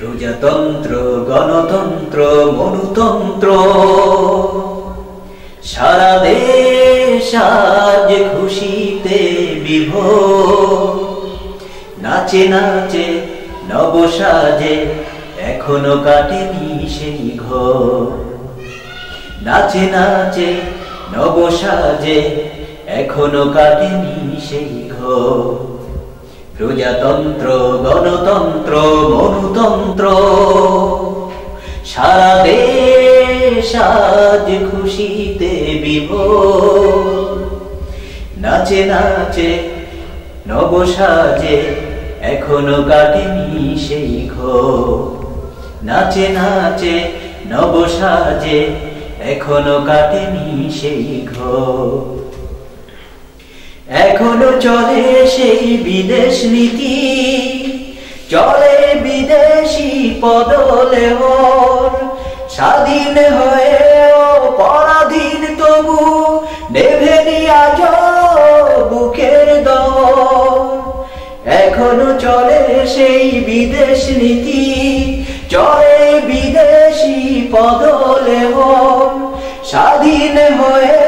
প্রজাতন্ত্র, গণতন্ত্র, মনুতন্ত্র। সারা দেশ আজ খুশিতে বিভোর। নাচে নাচে নবসাজে এখনও কাটেনি সেই ঘর নাচে নাচে নবসাজে এখনও কাটেনি সেই ঘর প্রজাতন্ত্র, গণতন্ত্র, মনুতন্ত্র। সারা দেশ আজ খুশিতে বিভোর। নাচে নাচে নবসাজে এখনও কাটেনি সেই ঘোর। নাচে নাচে নবসাজে এখনও কাটেনি সেই ঘোর। এখনও চলে সেই বিদেশ নীতি। চলে বিদেশি পদলে স্বাধীন হয়েও পরাধীন তবু নেভে আজ বুকের এখনও চলে সেই বিদেশ নীতি। চলে বিদেশি পদলে স্বাধীন হয়েও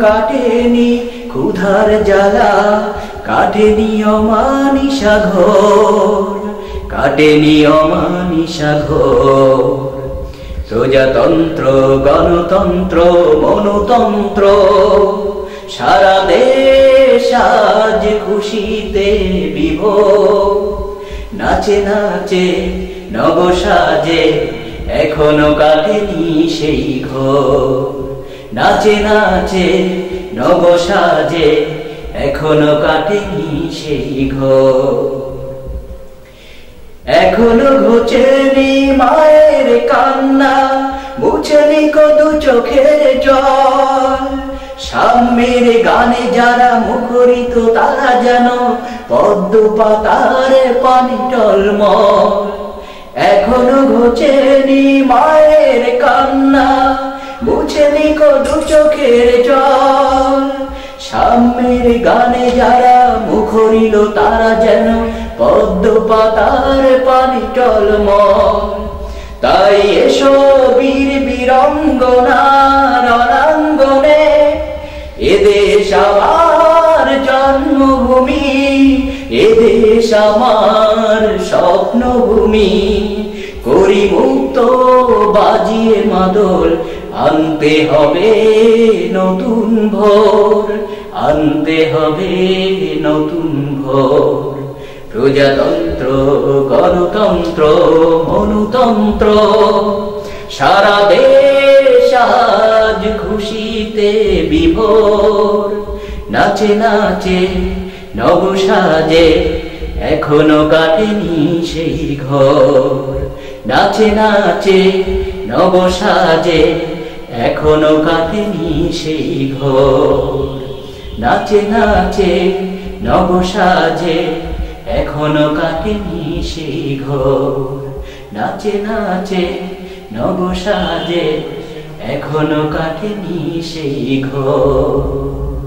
কাটেনি ক্ষুধার জ্বালা, কাটেনি অমানিসা ঘর, কাটেনি অমানিসা ঘর। প্রজাতন্ত্র, গণতন্ত্র, মনুতন্ত্র, সারা দেশ আজ খুশিতে বিভোর। নাচে নাচে নবসাজে এখনও কাটেনি সেই ঘোর। নাচে নাচে নবসাজে এখনও কাটেনি সেই ঘোর। এখনও ঘুচেনি মায়ের কান্না, মুছেনি কদু চোখের জল। সাম্যের গানে যারা মুখরিত, তারা যেন পদ্ম পাতার পানি টলমল। এখনও ঘুচেনি মায়ের মুছেনি কদু চোখের জল। সাম্যের গানে যারা মুখরিল তারা যেন পদ্ম পাতার পানি টলমল। তাই এসো বীর বীরঙ্গনা রণাঙ্গনে এদেশ আমার জন্মভূমি এদেশ আমার স্বপ্নভূমি। করি মুক্ত বাজিয়ে মাদল আনতে হবে নতুন ভোর, আনতে হবে নতুন ভোর। প্রজাতন্ত্র, গণতন্ত্র, মনুতন্ত্র, সারা দেশ আজ খুশিতে বিভোর। নাচে নাচে, নব সাজে, এখনও কাটেনি সেই ঘর। নাচে নাচে নবসাজে এখনও কাতে সেই ঘোর। নাচে নাচে নবসাজে এখনও কাটেনি সেই ঘোর। নাচে নাচে নবসাজে এখনও কাটেনি সেই ঘর।